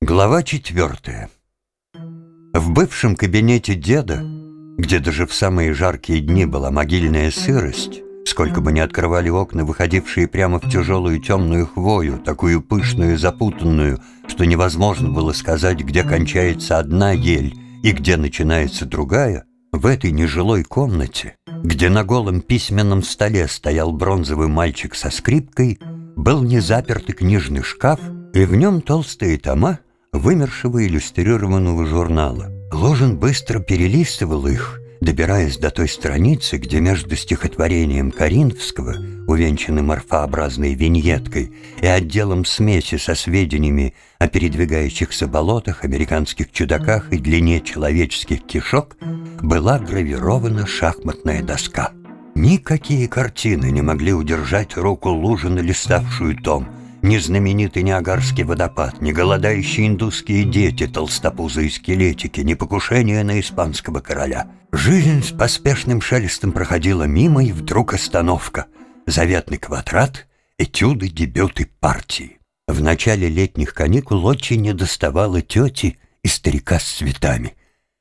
Глава четвертая. В бывшем кабинете деда, где даже в самые жаркие дни была могильная сырость, сколько бы ни открывали окна, выходившие прямо в тяжелую темную хвою, такую пышную и запутанную, что невозможно было сказать, где кончается одна ель и где начинается другая, в этой нежилой комнате, где на голом письменном столе стоял бронзовый мальчик со скрипкой, был незапертый книжный шкаф, и в нем толстые тома, вымершего иллюстрированного журнала. Ложин быстро перелистывал их, добираясь до той страницы, где между стихотворением Каринфского, увенчанным орфообразной виньеткой, и отделом смеси со сведениями о передвигающихся болотах, американских чудаках и длине человеческих кишок, была гравирована шахматная доска. Никакие картины не могли удержать руку Лужина, листавшую том — ни знаменитый Ниагарский водопад, ни голодающие индусские дети, толстопузые скелетики, ни покушение на испанского короля. Жизнь с поспешным шелестом проходила мимо, и вдруг остановка. Заветный квадрат, этюды, дебюты партии. В начале летних каникул очень недоставало тети и старика с цветами.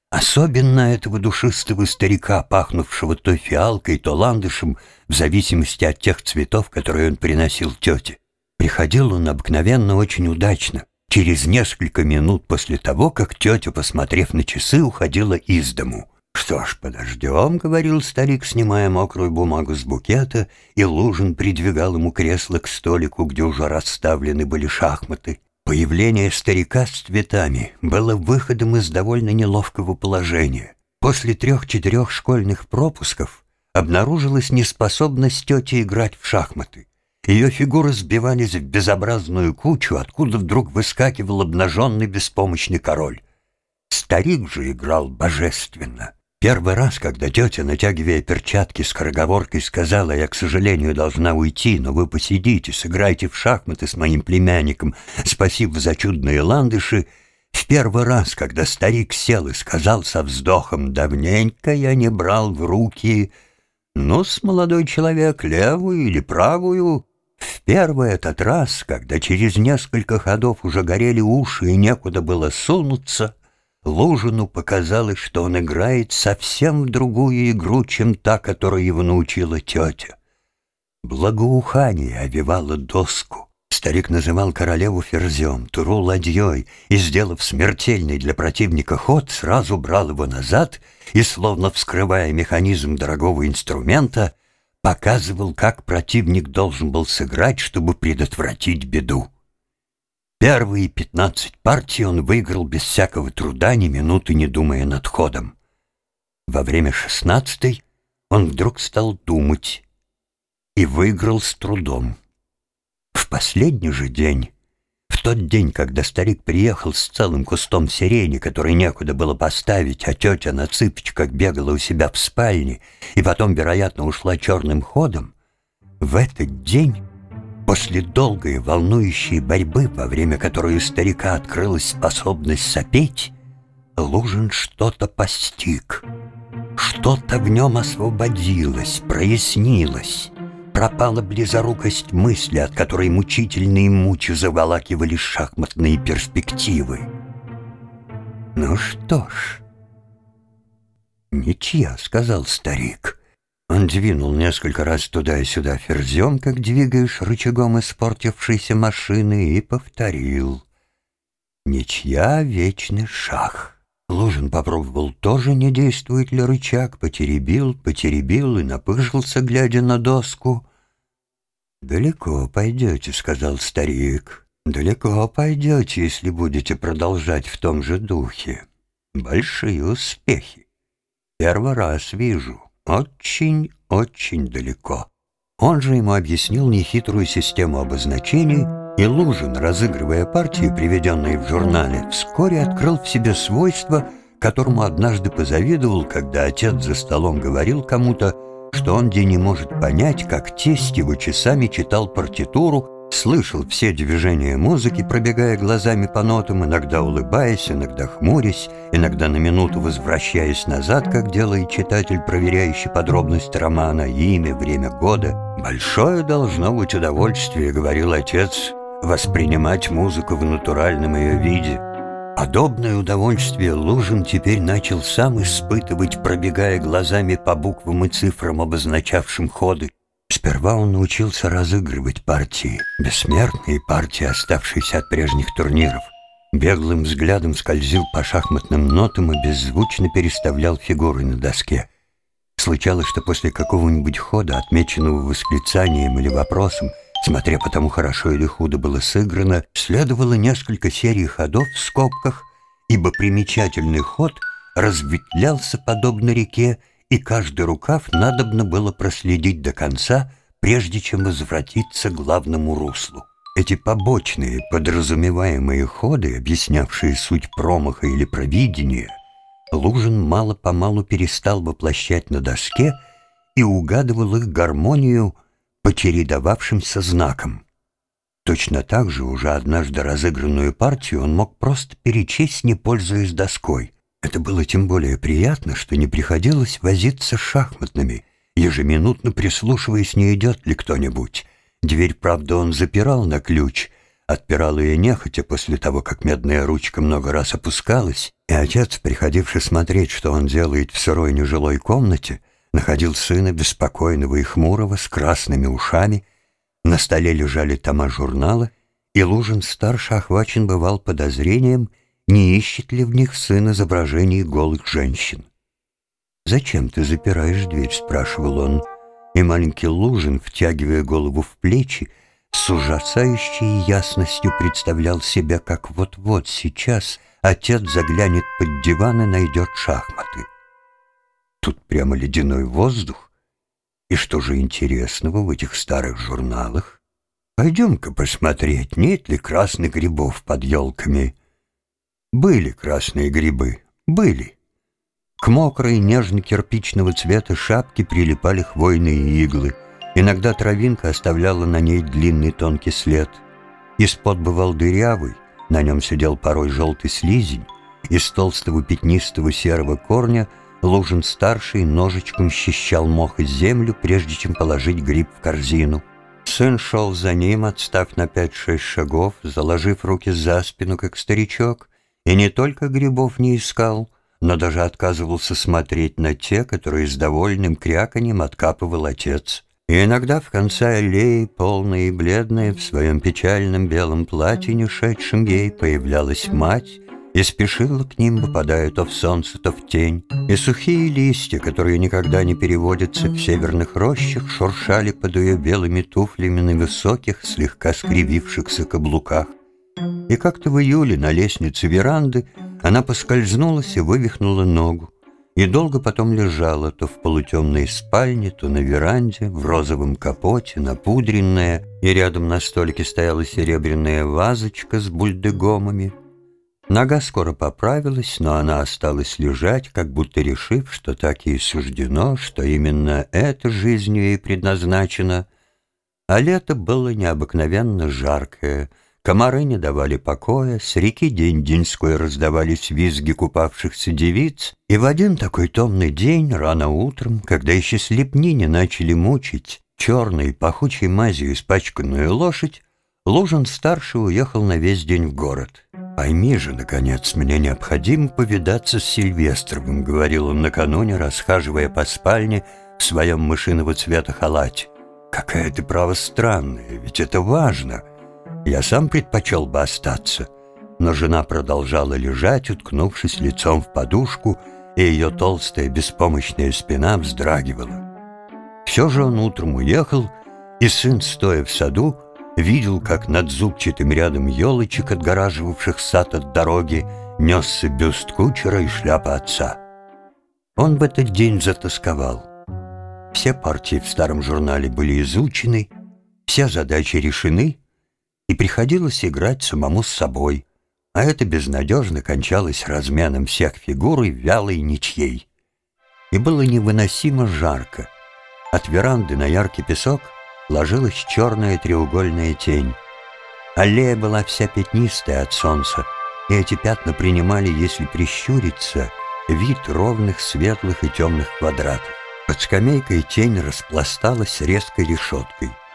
Особенно этого душистого старика, пахнувшего то фиалкой, то ландышем, в зависимости от тех цветов, которые он приносил тете. Приходил он обыкновенно очень удачно, через несколько минут после того, как тетя, посмотрев на часы, уходила из дому. «Что ж, подождем», — говорил старик, снимая мокрую бумагу с букета, и Лужин придвигал ему кресло к столику, где уже расставлены были шахматы. Появление старика с цветами было выходом из довольно неловкого положения. После трех-четырех школьных пропусков обнаружилась неспособность тети играть в шахматы. Ее фигуры сбивались в безобразную кучу, откуда вдруг выскакивал обнаженный беспомощный король. Старик же играл божественно. Первый раз, когда тетя, натягивая перчатки с скороговоркой, сказала, «Я, к сожалению, должна уйти, но вы посидите, сыграйте в шахматы с моим племянником, спасибо за чудные ландыши», в первый раз, когда старик сел и сказал со вздохом, «Давненько я не брал в руки...» «Ну, с молодой человек, левую или правую...» В первый этот раз, когда через несколько ходов уже горели уши и некуда было сунуться, Лужину показалось, что он играет совсем в другую игру, чем та, которую его научила тетя. Благоухание овивало доску. Старик называл королеву ферзем, туру ладьей, и, сделав смертельный для противника ход, сразу брал его назад и, словно вскрывая механизм дорогого инструмента, показывал, как противник должен был сыграть, чтобы предотвратить беду. Первые пятнадцать партий он выиграл без всякого труда, ни минуты не думая над ходом. Во время шестнадцатой он вдруг стал думать и выиграл с трудом. В последний же день в тот день, когда старик приехал с целым кустом сирени, который некуда было поставить, а тетя на цыпочках бегала у себя в спальне и потом, вероятно, ушла черным ходом, в этот день, после долгой волнующей борьбы, во время которой у старика открылась способность сопеть, Лужин что-то постиг. Что-то в нем освободилось, прояснилось пропала близорукость мысли, от которой мучительные мучи заволакивали шахматные перспективы. «Ну что ж...» «Ничья», — сказал старик. Он двинул несколько раз туда и сюда ферзем, как двигаешь рычагом испортившейся машины, и повторил. «Ничья — вечный шах». Лужин попробовал тоже, не действует ли рычаг, потеребил, потеребил и напыжился, глядя на доску. «Далеко пойдете», — сказал старик. «Далеко пойдете, если будете продолжать в том же духе. Большие успехи. Первый раз вижу. Очень-очень далеко». Он же ему объяснил нехитрую систему обозначений, и Лужин, разыгрывая партию, приведенные в журнале, вскоре открыл в себе свойство, которому однажды позавидовал, когда отец за столом говорил кому-то что он где не может понять, как тесть его часами читал партитуру, слышал все движения музыки, пробегая глазами по нотам, иногда улыбаясь, иногда хмурясь, иногда на минуту возвращаясь назад, как делает читатель, проверяющий подробность романа, имя, время года. «Большое должно быть удовольствие», — говорил отец, воспринимать музыку в натуральном ее виде. Подобное удовольствие Лужин теперь начал сам испытывать, пробегая глазами по буквам и цифрам, обозначавшим ходы. Сперва он научился разыгрывать партии, бессмертные партии, оставшиеся от прежних турниров. Беглым взглядом скользил по шахматным нотам и беззвучно переставлял фигуры на доске. Случалось, что после какого-нибудь хода, отмеченного восклицанием или вопросом, смотря по тому, хорошо или худо было сыграно, следовало несколько серий ходов в скобках, ибо примечательный ход разветвлялся подобно реке, и каждый рукав надобно было проследить до конца, прежде чем возвратиться к главному руслу. Эти побочные, подразумеваемые ходы, объяснявшие суть промаха или провидения, Лужин мало-помалу перестал воплощать на доске и угадывал их гармонию по чередовавшимся знакам. Точно так же уже однажды разыгранную партию он мог просто перечесть, не пользуясь доской. Это было тем более приятно, что не приходилось возиться шахматными, ежеминутно прислушиваясь, не идет ли кто-нибудь. Дверь, правда, он запирал на ключ, Отпирал ее нехотя после того, как медная ручка много раз опускалась, и отец, приходивший смотреть, что он делает в сырой нежилой комнате, находил сына беспокойного и хмурого с красными ушами, на столе лежали тома журнала, и Лужин-старший охвачен бывал подозрением, не ищет ли в них сын изображений голых женщин. «Зачем ты запираешь дверь?» — спрашивал он. И маленький Лужин, втягивая голову в плечи, с ужасающей ясностью представлял себя, как вот-вот сейчас отец заглянет под диван и найдет шахматы. Тут прямо ледяной воздух. И что же интересного в этих старых журналах? Пойдем-ка посмотреть, нет ли красных грибов под елками. Были красные грибы, были. К мокрой, нежно-кирпичного цвета шапке прилипали хвойные иглы — Иногда травинка оставляла на ней длинный тонкий след. Из-под бывал дырявый, на нем сидел порой желтый слизень, из толстого пятнистого серого корня Лужин-старший ножичком счищал мох из землю, прежде чем положить гриб в корзину. Сын шел за ним, отстав на пять-шесть шагов, заложив руки за спину, как старичок, и не только грибов не искал, но даже отказывался смотреть на те, которые с довольным кряканьем откапывал отец. И иногда в конце аллеи, полная и бледная, в своем печальном белом платье, не шедшем ей, появлялась мать и спешила к ним, выпадая то в солнце, то в тень. И сухие листья, которые никогда не переводятся в северных рощах, шуршали под ее белыми туфлями на высоких, слегка скривившихся каблуках. И как-то в июле на лестнице веранды она поскользнулась и вывихнула ногу и долго потом лежала то в полутемной спальне, то на веранде, в розовом капоте, напудренная, и рядом на столике стояла серебряная вазочка с бульдегомами. Нога скоро поправилась, но она осталась лежать, как будто решив, что так ей суждено, что именно эта жизнь ей предназначена. А лето было необыкновенно жаркое — Комары не давали покоя, с реки день-деньской раздавались визги купавшихся девиц, и в один такой томный день, рано утром, когда еще слепни не начали мучить черной пахучей мазью испачканную лошадь, Лужин-старший уехал на весь день в город. «Пойми же, наконец, мне необходимо повидаться с Сильвестровым», — говорил он накануне, расхаживая по спальне в своем мышиного цвета халате. «Какая ты, право, странная, ведь это важно». Я сам предпочел бы остаться, но жена продолжала лежать, уткнувшись лицом в подушку, и ее толстая беспомощная спина вздрагивала. Все же он утром уехал, и сын, стоя в саду, видел, как над зубчатым рядом елочек, отгораживавших сад от дороги, несся бюст кучера и шляпа отца. Он в этот день затасковал. Все партии в старом журнале были изучены, все задачи решены — и приходилось играть самому с собой, а это безнадежно кончалось разменом всех фигур и вялой ничьей. И было невыносимо жарко. От веранды на яркий песок ложилась черная треугольная тень. Аллея была вся пятнистая от солнца, и эти пятна принимали, если прищуриться, вид ровных светлых и темных квадратов. Под скамейкой тень распласталась резкой решеткой —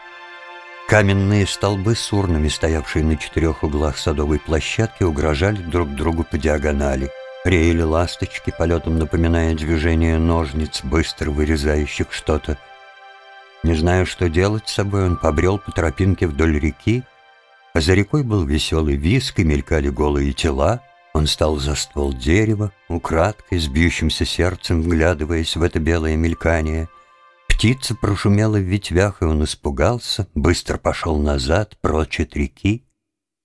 Каменные столбы с урнами, стоявшие на четырех углах садовой площадки, угрожали друг другу по диагонали. Реяли ласточки, полетом напоминая движение ножниц, быстро вырезающих что-то. Не зная, что делать с собой, он побрел по тропинке вдоль реки, а за рекой был веселый виск, и мелькали голые тела. Он стал за ствол дерева, украдкой, с бьющимся сердцем, вглядываясь в это белое мелькание. Птица прошумела в ветвях, и он испугался, быстро пошел назад, прочь от реки.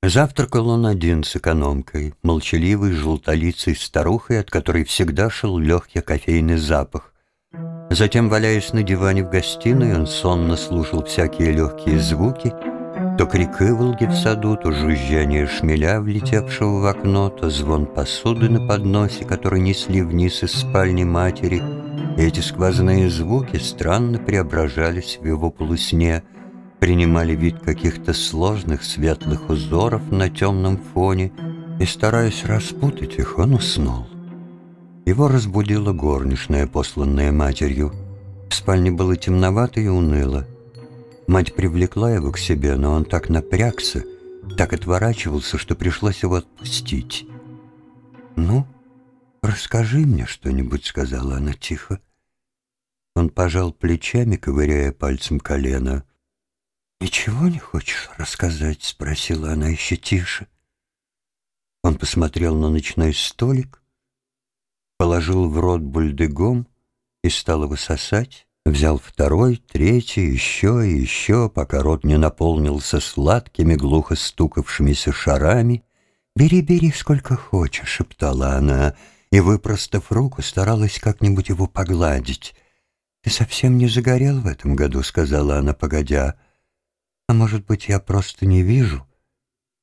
Завтракал он один с экономкой, молчаливой, желтолицей старухой, от которой всегда шел легкий кофейный запах. Затем, валяясь на диване в гостиной, он сонно слушал всякие легкие звуки, то крик Иволги в саду, то жужжание шмеля, влетевшего в окно, то звон посуды на подносе, который несли вниз из спальни матери. Эти сквозные звуки странно преображались в его полусне — принимали вид каких-то сложных светлых узоров на темном фоне, и, стараясь распутать их, он уснул. Его разбудила горничная, посланная матерью. В спальне было темновато и уныло. Мать привлекла его к себе, но он так напрягся, так отворачивался, что пришлось его отпустить. «Ну, расскажи мне что-нибудь», — сказала она тихо. Он пожал плечами, ковыряя пальцем колено. «Ничего не хочешь рассказать?» — спросила она еще тише. Он посмотрел на ночной столик, положил в рот бульдегом и стал его сосать. Взял второй, третий, еще и еще, пока рот не наполнился сладкими, глухо стукавшимися шарами. «Бери, бери, сколько хочешь», — шептала она, и, выпростав руку, старалась как-нибудь его погладить. «Ты совсем не загорел в этом году», — сказала она, погодя. А может быть, я просто не вижу?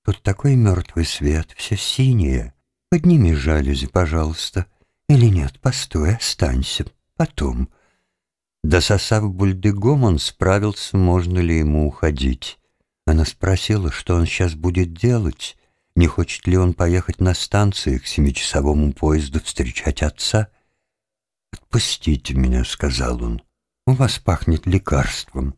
Тут такой мертвый свет, все синее. Подними жалюзи, пожалуйста. Или нет, постой, останься. Потом. Дососав бульдыгом, он справился, можно ли ему уходить. Она спросила, что он сейчас будет делать, не хочет ли он поехать на станцию к семичасовому поезду встречать отца. «Отпустите меня», — сказал он. «У вас пахнет лекарством».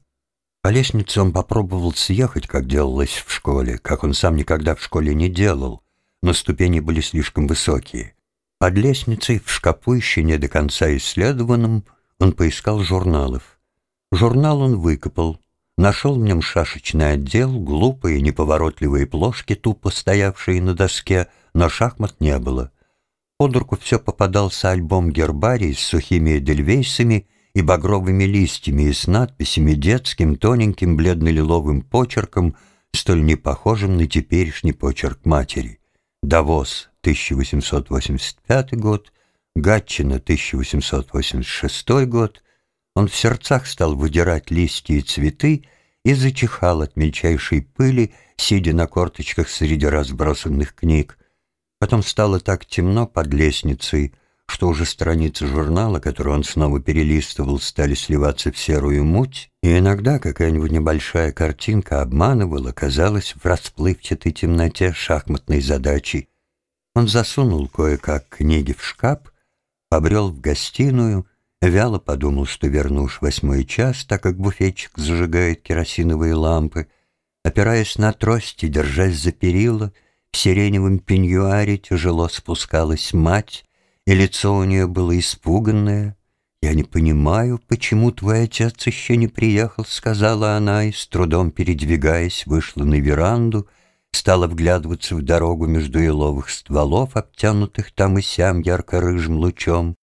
По лестнице он попробовал съехать, как делалось в школе, как он сам никогда в школе не делал, но ступени были слишком высокие. Под лестницей, в шкафу еще не до конца исследованном, он поискал журналов. Журнал он выкопал, нашел в нем шашечный отдел, глупые неповоротливые плошки, тупо стоявшие на доске, но шахмат не было. Под руку все попадался альбом гербарий с сухими эдельвейсами и багровыми листьями, и с надписями детским, тоненьким, бледно-лиловым почерком, столь не похожим на теперешний почерк матери. Давос, 1885 год, Гатчина, 1886 год. Он в сердцах стал выдирать листья и цветы и зачихал от мельчайшей пыли, сидя на корточках среди разбросанных книг. Потом стало так темно под лестницей, что уже страницы журнала, который он снова перелистывал, стали сливаться в серую муть, и иногда какая-нибудь небольшая картинка обманывала, казалось, в расплывчатой темноте шахматной задачи. Он засунул кое-как книги в шкаф, побрел в гостиную, вяло подумал, что верну уж восьмой час, так как буфетчик зажигает керосиновые лампы, опираясь на трость и держась за перила, в сиреневом пеньюаре тяжело спускалась мать, и лицо у нее было испуганное. «Я не понимаю, почему твой отец еще не приехал», — сказала она, и, с трудом передвигаясь, вышла на веранду, стала вглядываться в дорогу между еловых стволов, обтянутых там и сям ярко-рыжим лучом.